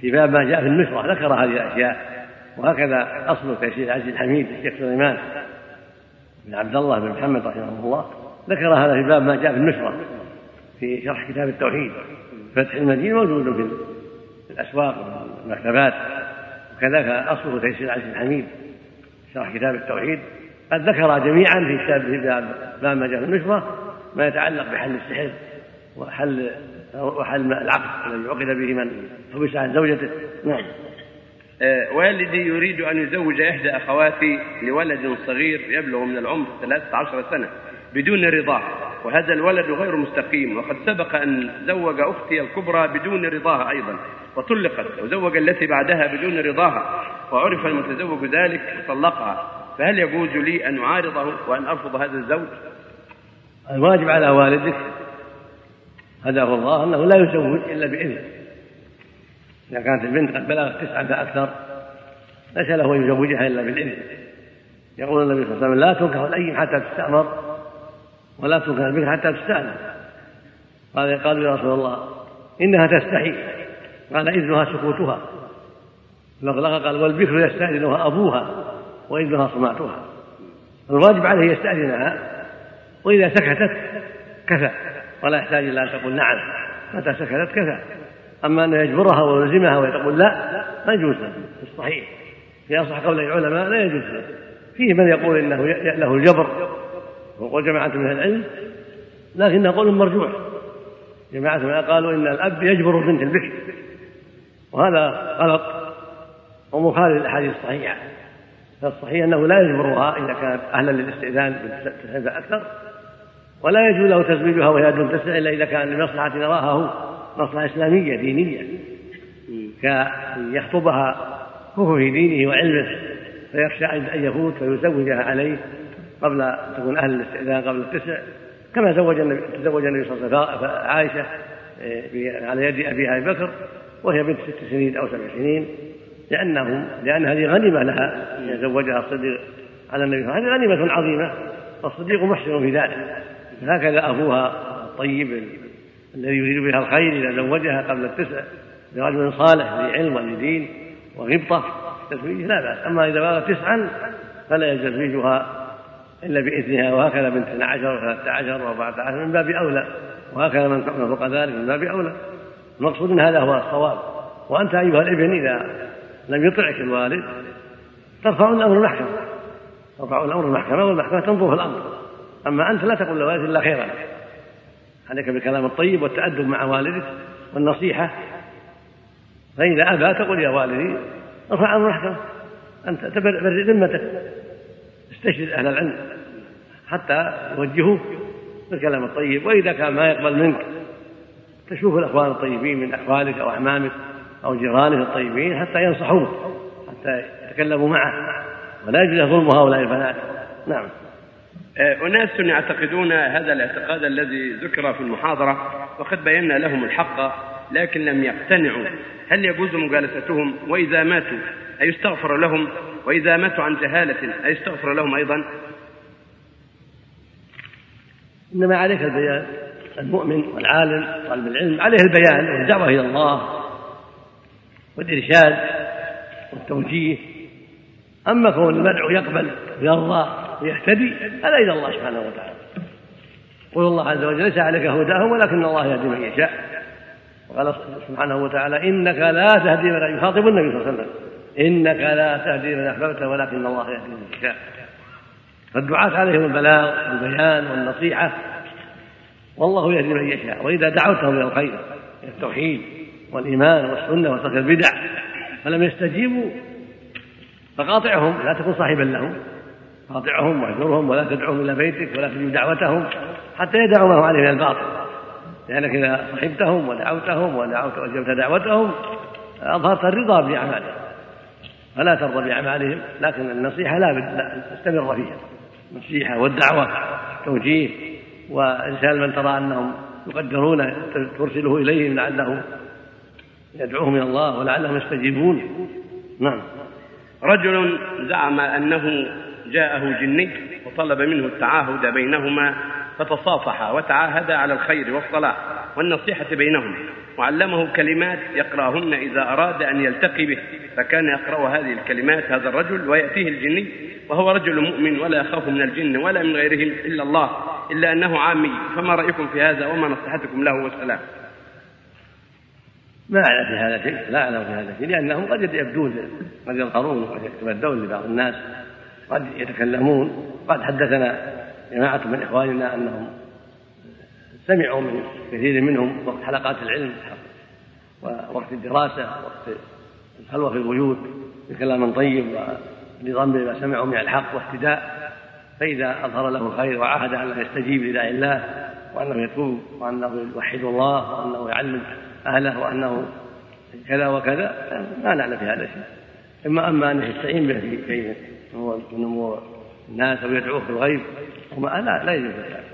Speaker 2: في باب ما جاء في النشره ذكر هذه الأشياء. وهكذا أصل تيسير العزيز الحميد الشيخ سليمان بن عبد الله بن محمد رحمه الله. ذكر هذا في باب ما جاء في النشرة في شرح كتاب التوحيد. فتح المدينة موجود في الأسواق والمكتبات. وكذلك أصله تيسير العزيز الحميد شرح كتاب التوحيد. قد ذكر جميعا في كتاب في باب ما جاء في النشرة ما يتعلق بحل السحر وحل وحل العقد الذي عقد به من حبس عن زوجته. نعم.
Speaker 3: والدي يريد أن يزوج إحدى أخواتي لولد صغير يبلغ من العمر 13 سنة بدون رضاه وهذا الولد غير مستقيم وقد سبق أن زوج أختي الكبرى بدون رضاها أيضا وطلقت وزوج التي بعدها بدون رضاها وعرف المتزوج ذلك وطلقها فهل يجوز لي أن أعارضه وأن أرفض هذا الزوج؟
Speaker 2: الواجب على والدك هداه الله أنه لا يزوج إلا بإذنه إذا كانت البنت قد بلغت تسعة فأكثر ليس له أن يزوجها إلا بالإذن. يقول النبي صلى الله عليه وسلم لا تنكح الأيم حتى تستأمر ولا تنكح البنت حتى تستأنف قال قالوا يا رسول الله إنها تستحي. قال إذنها سكوتها. الأغلق قال والبكر يستأذنها أبوها وإذنها صماتها. الواجب عليه يستأذنها وإذا سكتت كفى ولا يحتاج إلى أن تقول نعم متى سكتت كفى. أما أن يجبرها ويلزمها ويقول لا لا يجوز في الصحيح في أصح قول العلماء لا يجوز فيه من يقول إنه له الجبر وقول جماعة من العلم لكنه قول مرجوح. جماعة من قالوا إن الأب يجبر بنت البكر وهذا غلط ومخالف للأحاديث الصحيحة. فالصحيح أنه لا يجبرها إذا كانت أهلا للاستئذان بتسعة أكثر ولا يجوز له تزويجها وهي دون تسع إلا إذا كان لمصلحة نراها هو. مصلحة إسلامية دينية. كأن يخطبها وهو في دينه وعلمه فيخشى أن يفوت فيزوجها عليه قبل تكون أهل الاستئذان قبل التسع. كما زوج النبي تزوج النبي صلى الله عليه وسلم عائشة إيه، على يد أبيها أبي بكر وهي بنت ست سنين أو سبع سنين لأنه لأن هذه غنيمة لها. زوجها الصديق على النبي هذه غنيمة عظيمة والصديق محسن في ذلك. هكذا أبوها الطيب الذي يريد بها الخير إذا زوجها قبل التسع برجل صالح لعلم ولدين وغبطة تزويجه لا بأس. أما إذا بلغت تسعا فلا يجوز تزويجها إلا بإذنها وهكذا من 12 و13 و14 من باب أولى وهكذا من فوق ذلك من باب أولى. المقصود أن هذا هو الصواب. وأنت أيها الابن إذا لم يطعك الوالد ترفع الأمر المحكمة. ترفع الأمر المحكمة والمحكمة تنظر في الأمر. أما أنت لا تقول لوالدك إلا خيرا. عليك بالكلام الطيب والتأدب مع والدك والنصيحة. فإذا أبى تقول يا والدي ارفع أمر المحكمة أنت تبرئ ذمتك. استشهد أهل العلم حتى يوجهوك بالكلام الطيب. وإذا كان ما يقبل منك تشوف الأخوان الطيبين من أخوالك أو أعمامك أو جيرانك الطيبين حتى ينصحوك حتى يتكلموا معه. ولا يجوز ظلم هؤلاء البنات. نعم.
Speaker 3: أناس يعتقدون هذا الاعتقاد الذي ذكر في المحاضرة وقد بينا لهم الحق لكن لم يقتنعوا. هل يجوز مجالستهم؟ وإذا ماتوا أيستغفر لهم؟ وإذا ماتوا عن جهالة أيستغفر لهم أيضا؟
Speaker 2: إنما عليك البيان. المؤمن والعالم طالب العلم عليه البيان والدعوة إلى الله والإرشاد والتوجيه. أما كون المدعو يقبل ويرضى ويهتدي هذا إلى الله سبحانه وتعالى. قل الله عز وجل ليس عليك هداهم ولكن الله يهدي من يشاء. وقال سبحانه وتعالى إنك لا تهدي من يخاطب النبي صلى الله عليه وسلم. إنك لا تهدي من أحببت ولكن الله يهدي من يشاء. فالدعاة عليهم البلاغ والبيان والنصيحة. والله يهدي من يشاء. وإذا دعوتهم إلى الخير إلى التوحيد والإيمان والسنة وترك البدع فلم يستجيبوا فقاطعهم لا تكن صاحبا لهم. قاطعهم واهجرهم ولا تدعوهم إلى بيتك ولا تجيب دعوتهم حتى يدعوا ما هم عليه من الباطل. لأنك إذا صحبتهم ودعوتهم ودعوت وأجبت دعوتهم أظهرت الرضا بأعمالهم. فلا ترضى بأعمالهم لكن النصيحة لا بد تستمر فيها. النصيحة والدعوة توجيه وإرسال من ترى أنهم يقدرون ترسله إليهم لعله يدعوهم إلى الله ولعلهم يستجيبون. نعم.
Speaker 3: رجل زعم أنه جاءه جني وطلب منه التعاهد بينهما فتصافحا وتعاهدا على الخير والصلاح والنصيحة بينهما وعلمه كلمات يقرأهن إذا أراد أن يلتقي به فكان يقرأ هذه الكلمات هذا الرجل ويأتيه الجني وهو رجل مؤمن ولا يخاف من الجن ولا من غيرهم إلا الله إلا أنه عامي فما رأيكم في هذا وما نصيحتكم له والسلام؟
Speaker 2: ما أعلم في هذا شيء لا أعلم في هذا شيء لأنهم قد يبدون قد يظهرون وقد يتبدون لبعض الناس قد يتكلمون قد حدثنا جماعة من إخواننا أنهم سمعوا من كثير منهم وقت حلقات العلم ووقت الدراسة وقت الخلوة في البيوت بكلام طيب ونظام بما سمعوا من الحق واهتداء فإذا أظهر له الخير وعاهد أنه يستجيب لداعي الله وأنه يتوب وأنه يوحد الله وأنه يعلم أهله وأنه كذا وكذا ما نعلم في هذا الشيء إما أما أنه يستعين به في أمور الناس أو يدعوه في الغيب وما لا لا يجوز ذلك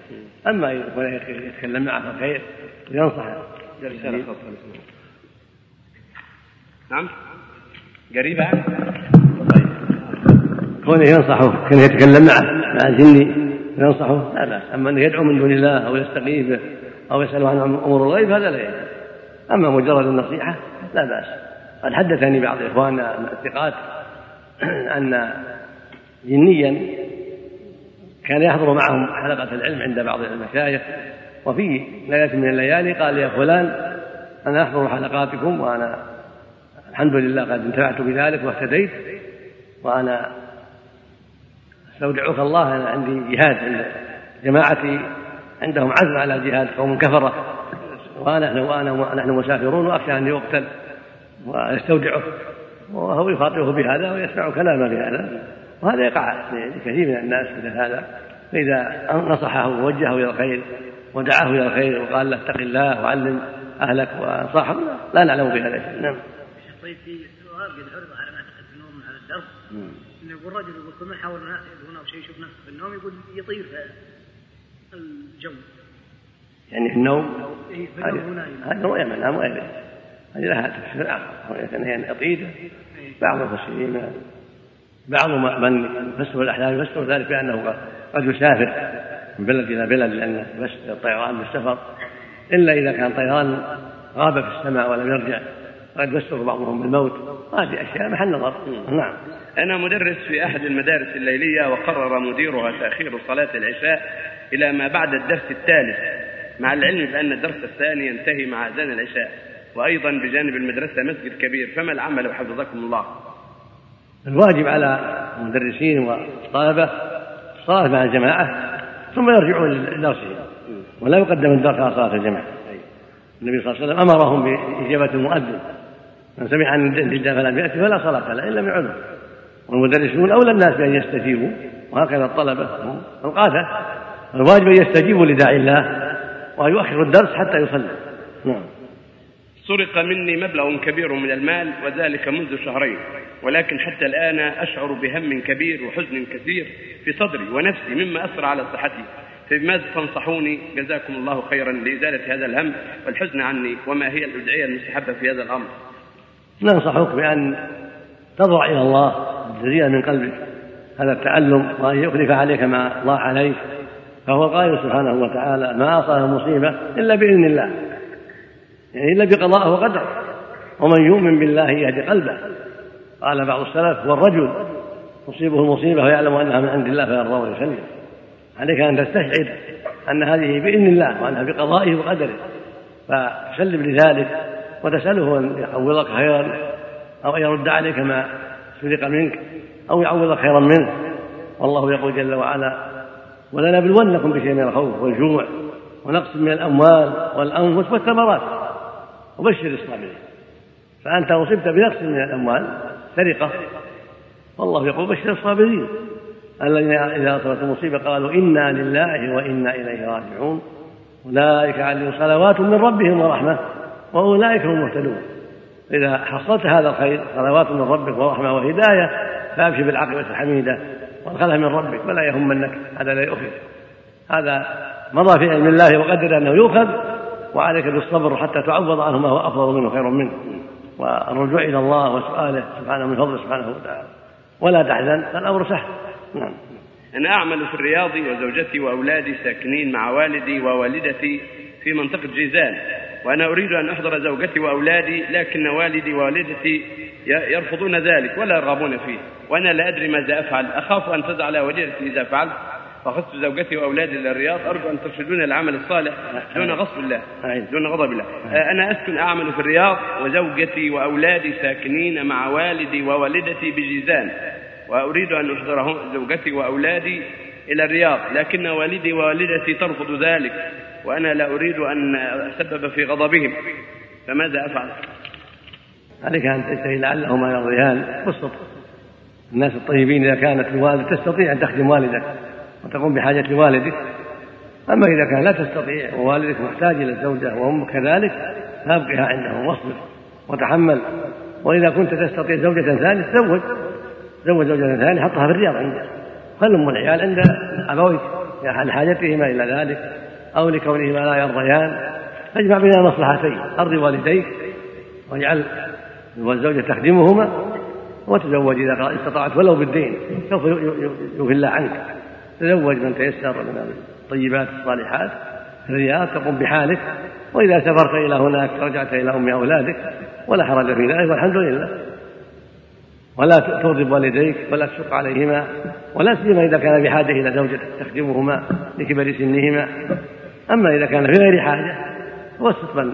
Speaker 2: أما يكون يتكلم معه في الخير وينصح
Speaker 3: نعم؟ قريبة؟
Speaker 2: كونه ينصحه كونه يتكلم معه مع الجن ينصحه. لا بأس أما أنه يدعو من دون الله أو يستغيث به أو يسأله عن أمور الغيب هذا لا يجوز. أما مجرد النصيحة لا بأس. قد حدثني بعض إخواننا الثقات أن جنيا كان يحضر معهم حلقة العلم عند بعض المشايخ وفي ليلة من الليالي قال يا فلان أنا أحضر حلقاتكم وأنا الحمد لله قد انتفعت بذلك واهتديت وأنا أستودعك الله أنا عندي جهاد عند جماعتي عندهم عزم على جهاد قوم كفرة ونحن وأنا نحن مسافرون وأخشى أن يقتل ويستودعه وهو يخاطبه بهذا ويسمع كلامه بهذا. وهذا يقع لكثير من الناس مثل هذا. فإذا نصحه ووجهه إلى الخير ودعاه إلى الخير وقال له اتق الله وعلم أهلك وأنصحهم لا نعلم بهذا شيء نعم.
Speaker 4: طيب في سؤال قد عرض على ما اعتقد في النوم على الدرس. إنه يقول رجل يقول كل ما يحاول يكون أو شيء يشوف نفسه في النوم يقول يطير في الجو.
Speaker 2: يعني في النوم؟
Speaker 4: اي في النوم
Speaker 2: هذا رؤيا منها مؤلف هذه لها تفسير آخر. رؤية يعني يطير بعض المفسرين بعض من يفسر الاحلام يفسر ذلك بأنه قد يسافر من بلد إلى بلد لأن بس الطيران بالسفر إلا إذا كان طيران غاب في السماء ولم يرجع قد يفسر بعضهم بالموت. هذه أشياء محل نظر. نعم.
Speaker 3: أنا مدرس في أحد المدارس الليلية وقرر مديرها تأخير صلاة العشاء إلى ما بعد الدرس الثالث مع العلم بأن الدرس الثاني ينتهي مع أذان العشاء. وأيضا بجانب المدرسة مسجد كبير فما العمل؟ حفظكم الله.
Speaker 2: الواجب على المدرسين والطلبة الصلاة مع الجماعة ثم يرجعون لدرسهم ولا يقدم الدرس على صلاة الجماعة. النبي صلى الله عليه وسلم أمرهم بإجابة المؤذن. من سمع عن الجدة فلم يأتي فلا صلاة له إلا من عذر. والمدرسون أولى الناس بأن يستجيبوا وهكذا الطلبة القادة. الواجب أن يستجيبوا لداعي الله وأن يؤخروا الدرس حتى يصلي. نعم.
Speaker 3: سرق مني مبلغ كبير من المال وذلك منذ شهرين ولكن حتى الآن أشعر بهم كبير وحزن كثير في صدري ونفسي مما أثر على صحتي. فبماذا تنصحوني؟ جزاكم الله خيرا لإزالة هذا الهم والحزن عني وما هي الأدعية المستحبة في هذا الأمر؟
Speaker 2: ننصحك بأن تضع إلى الله الجزية من قلبك هذا التعلم وأن يخلف عليك ما ضاع عليك فهو قائل سبحانه وتعالى ما أصاب مصيبة إلا بإذن الله. يعني إلا بقضاء وقدر ومن يؤمن بالله يهدي قلبه. قال بعض السلف والرجل تصيبه المصيبة ويعلم أنها من عند الله فيرضى ويسلم. عليك أن تستشعر أن هذه بإذن الله وأنها بقضائه وقدره. فتسلم لذلك وتسأله أن يعوضك خيرا أو أن يرد عليك ما سرق منك أو يعوضك خيرا منه. والله يقول جل وعلا ولنبلونكم بشيء من الخوف والجوع ونقص من الأموال والأنفس والثمرات. وبشر الصابرين. فأنت أصبت بنقص من الأموال سرقة. والله يقول بشر الصابرين. الذين إذا أصابت المصيبة قالوا إنا لله وإنا إليه راجعون. أولئك عليهم صلوات من ربهم ورحمة وأولئك هم المهتدون. إذا حصلت هذا الخير صلوات من ربك ورحمة وهداية فأبشر بالعاقبة الحميدة وادخلها من ربك ولا يهمنك هذا لا يؤخذ هذا مضى في علم الله وقدر أنه يؤخذ. وعليك بالصبر حتى تعوض عنه ما هو أفضل منه خير منه. والرجوع إلى الله وسؤاله سبحانه من فضله سبحانه وتعالى. ولا تحزن فالأمر سهل. نعم.
Speaker 3: أنا أعمل في الرياض وزوجتي وأولادي ساكنين مع والدي ووالدتي في منطقة جيزان. وأنا أريد أن أحضر زوجتي وأولادي لكن والدي ووالدتي يرفضون ذلك ولا يرغبون فيه. وأنا لا أدري ماذا أفعل. أخاف أن تزعل والدتي إذا فعلت. فأخذت زوجتي وأولادي إلى الرياض أرجو أن ترشدون العمل الصالح دون غصب الله دون غضب الله. أنا أسكن أعمل في الرياض وزوجتي وأولادي ساكنين مع والدي ووالدتي بجيزان وأريد أن أحضر زوجتي وأولادي إلى الرياض لكن والدي ووالدتي ترفض ذلك وأنا لا أريد أن أسبب في غضبهم. فماذا أفعل؟
Speaker 2: عليك أن تجتهد لعلهما يرضيان بالصدق الناس الطيبين إذا كانت الوالد تستطيع أن تخدم والدك. وتقوم بحاجة والدك أما إذا كان لا تستطيع ووالدك محتاج إلى الزوجة وأمك كذلك فأبقها عندهم واصبر وتحمل وإذا كنت تستطيع زوجة ثانية تزوج زوج زوجة ثانية حطها في الرياض عندك خل أم العيال عند أبويك لحاجتهما إلى ذلك أو لكونهما لا يرضيان فاجمع بين المصلحتين أرضي والديك واجعل الزوجة تخدمهما وتزوج إذا استطعت ولو بالدين سوف الله عنك تزوج من تيسر من الطيبات الصالحات الرياض تقوم بحالك وإذا سافرت إلى هناك رجعت إلى أم أولادك ولا حرج في ذلك والحمد لله. ولا تغضب والديك ولا تشق عليهما ولا سيما إذا كان بحاجة إلى زوجة تخدمهما لكبر سنهما. أما إذا كان في غير حاجة وسط من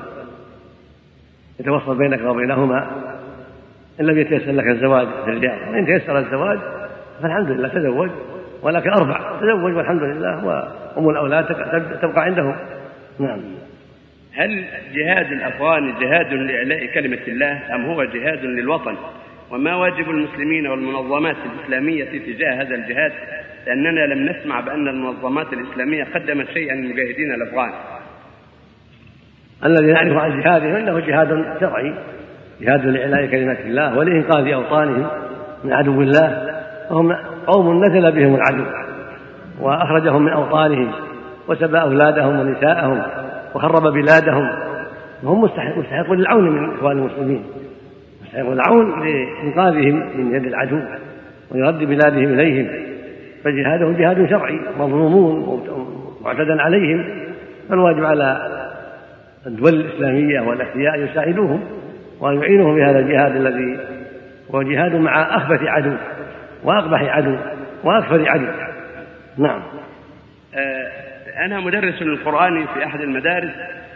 Speaker 2: يتوصل بينك وبينهما. إن لم يتيسر لك الزواج في الرياض وإن تيسر الزواج فالحمد لله تزوج. ولكن أربع. تزوج والحمد لله وأم الأولاد تبقى عندهم. نعم.
Speaker 3: هل جهاد الأفغان جهاد لإعلاء كلمة الله أم هو جهاد للوطن؟ وما واجب المسلمين والمنظمات الإسلامية تجاه هذا الجهاد؟ لأننا لم نسمع بأن المنظمات الإسلامية قدمت شيئا للمجاهدين الأفغان.
Speaker 2: الذي نعرف عن جهادهم أنه جهاد شرعي جهاد لإعلاء كلمة الله ولإنقاذ أوطانهم من عدو الله. فهم قوم نزل بهم العدو وأخرجهم من أوطانهم وسبى أولادهم ونساءهم وخرب بلادهم. وهم مستحقون للعون من إخوان المسلمين مستحقون العون لإنقاذهم من يد العدو ويرد بلادهم إليهم. فجهادهم جهاد شرعي مظلومون معتدى عليهم. فالواجب على الدول الإسلامية والأثرياء يساعدوهم وأن يعينهم في هذا الجهاد الذي هو جهاد مع أخبث عدو. وأقبح عدو وأكثر عدو. نعم.
Speaker 3: آه، أنا مدرس للقرآن في أحد المدارس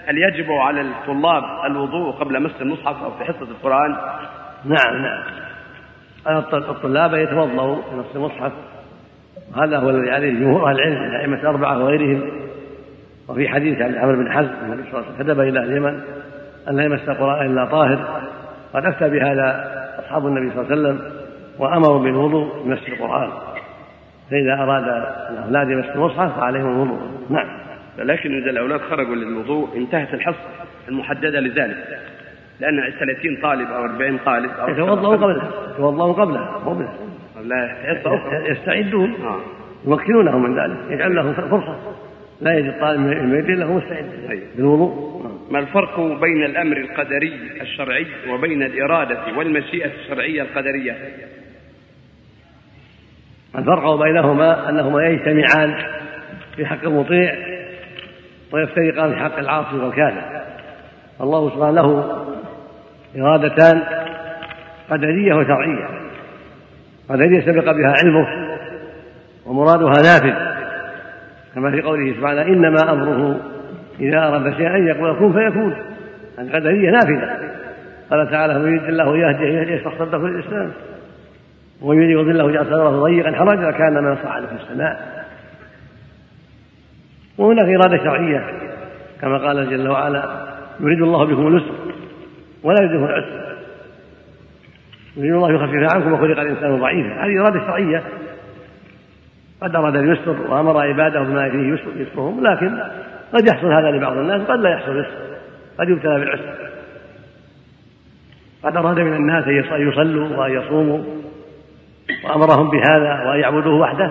Speaker 3: هل يجب على الطلاب الوضوء قبل مس المصحف أو في حصة القرآن؟
Speaker 2: نعم نعم. الطلاب يتوضأوا في نص المصحف. هذا هو الذي عليه جمهور أهل العلم من أئمة الأربعة وغيرهم. وفي حديث عن عمرو بن حزم النبي صلى الله عليه وسلم كتب إلى اليمن أن لا يمس القرآن إلا طاهر. قد أفتى بهذا أصحاب النبي صلى الله عليه وسلم. وأمروا بالوضوء بمس القرآن. فإذا أراد الأولاد يمس المصحف فعليهم الوضوء. نعم.
Speaker 3: لكن إذا الأولاد خرجوا للوضوء انتهت الحصة المحددة لذلك. لأن 30 طالب أو 40 طالب أو
Speaker 2: يتوضأوا قبلها. يتوضأوا قبلها. قبلها. يستعدون. آه. يمكنونهم من ذلك. يجعل لهم فرصة. لا يجد طالب من يدين له مستعد طيب. بالوضوء.
Speaker 3: ما الفرق بين الأمر القدري الشرعي وبين الإرادة والمشيئة الشرعية القدرية؟
Speaker 2: الفرق بينهما أنهما يجتمعان في حق المطيع ويفترقان في حق العاصي والكافر الله سبحانه له إرادتان قدرية وشرعية قدرية سبق بها علمه ومرادها نافذ. كما في قوله سبحانه إنما أمره إذا أراد شيئا أن يقول كن فيكون. القدرية نافذة. قال تعالى من يريد الله يهدي يشرح صدره الإسلام ومن يريد الله يجعل صدره ضيقا حرجا كان من صعد في السماء. وهناك إرادة شرعية كما قال جل وعلا يريد الله بكم اليسر ولا يريد بكم العسر. يريد الله يخفف عنكم وخلق الإنسان ضعيفا. هذه إرادة شرعية. قد أراد اليسر وأمر عباده بما فيه يسرهم لكن قد يحصل هذا لبعض الناس قد لا يحصل يسر قد يبتلى بالعسر. قد أراد من الناس أن يصلوا وأن يصوموا. وأمرهم بهذا وأن يعبدوه وحده.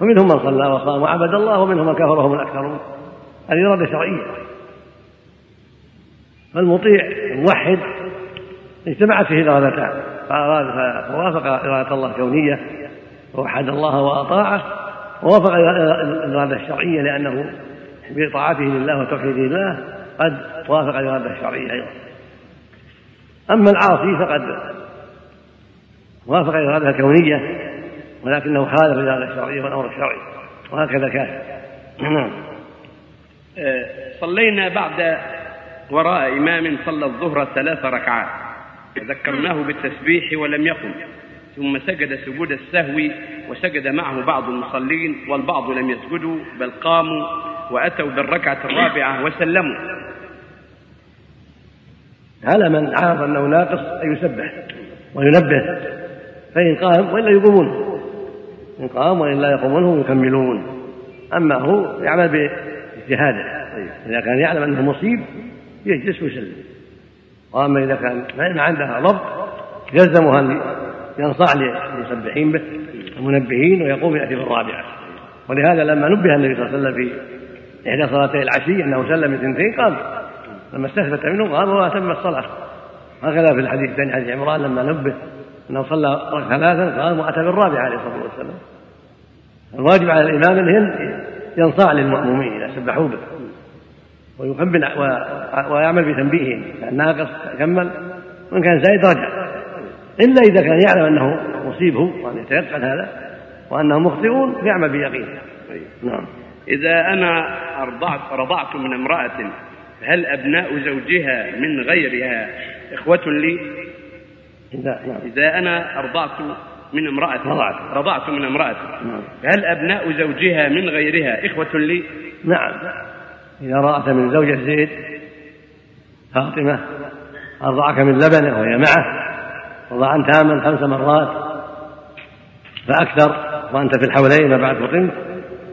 Speaker 2: فمنهم من صلى وصام وعبد الله ومنهم من كفر وهم الأكثرون. هذه إرادة شرعية. فالمطيع الموحد اجتمعت فيه إرادتان فأراد فوافق إرادة الله كونية ووحد الله وأطاعه ووافق الإرادة الشرعية لأنه بطاعته لله وتوحيده لله قد وافق الإرادة الشرعية أيضا. أما العاصي فقد وافق الإرادة الكونية ولكنه خالف الإرادة الشرعية والأمر الشرعي وهكذا كان. نعم.
Speaker 3: آه، صلينا بعد وراء إمام صلى الظهر ثلاث ركعات ذكرناه بالتسبيح ولم يقم ثم سجد سجود السهو وسجد معه بعض المصلين والبعض لم يسجدوا بل قاموا وأتوا بالركعة الرابعة وسلموا.
Speaker 2: على من عرف أنه ناقص أن يسبح وينبه. فإن قام وإلا يقومون. إن قام وإلا يقومون يكملون. أما هو يعمل باجتهاده. إذا كان يعلم أنه مصيب يجلس ويسلم. وأما إذا كان ما عنده ضبط يلزمها ينصاع للمسبحين به المنبهين ويقوم يأتي بالرابعة. ولهذا لما نبه النبي صلى الله عليه وسلم في إحدى صلاتي العشي أنه سلم اثنتين قام. لما استثبت منه قام وأتم الصلاة. هكذا في الحديث الثاني حديث عمران لما نبه أنه صلى ثلاثا قام وأتى بالرابعة عليه الصلاة والسلام. الواجب على الإمام أن ينصاع للمأمومين إذا سبحوا به. ويكمل ويعمل بتنبيههم كان ناقص كمل. وإن كان زايد رجع. إلا إذا كان يعلم أنه مصيبه وأن يتيقن هذا وأنهم مخطئون فيعمل بيقين.
Speaker 3: نعم. إذا أنا أرضعت رضعت من امرأة هل أبناء زوجها من غيرها إخوة لي؟ إذا, نعم. إذا أنا أرضعت من امرأة رضعت. رضعت من امرأة نعم. هل أبناء زوجها من غيرها إخوة لي؟
Speaker 2: نعم. إذا رأت من زوجة زيد فاطمة أرضعك من لبنه وهي معه. رضعا تاما خمس مرات فأكثر. وأنت في الحولين ما بعد فطمت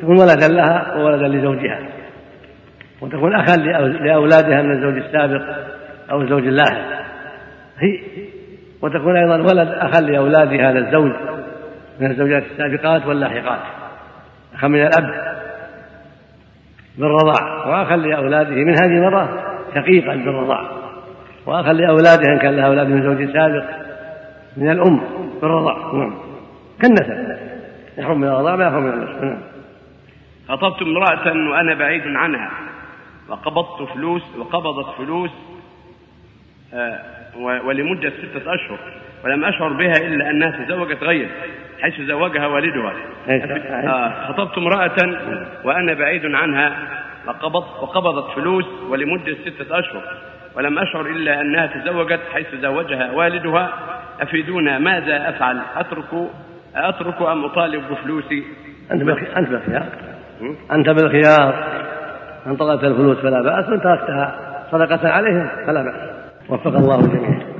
Speaker 2: تكون ولدا لها وولدا لزوجها. وتكون أخا لأولادها من الزوج السابق أو الزوج اللاحق. هي وتكون أيضا ولد أخا لأولاد هذا الزوج من الزوجات السابقات واللاحقات أخا من الأب بالرضاع وأخا لأولاده من هذه المرة شقيقا بالرضاع وأخا لأولادها إن كان لها أولاد من زوج سابق من الأم بالرضاع نعم كالنسب يحرم من الرضاع ما يحرم من النسب نعم.
Speaker 3: خطبت امرأة وأنا بعيد عنها وقبضت فلوس وقبضت فلوس آه، ولمدة ستة أشهر ولم أشعر بها إلا أنها تزوجت غير حيث زوجها والدها. آه، خطبت امرأة وأنا بعيد عنها وقبضت وقبضت فلوس ولمدة ستة أشهر ولم أشعر إلا أنها تزوجت حيث زوجها والدها. أفيدونا ماذا أفعل؟ أترك أترك أم أطالب بفلوسي؟
Speaker 2: أنت أنت بالخيار. أنت بالخيار. أن طلبت الفلوس فلا بأس وإن تركتها صدقة عليهم فلا بأس. وفق الله الجميع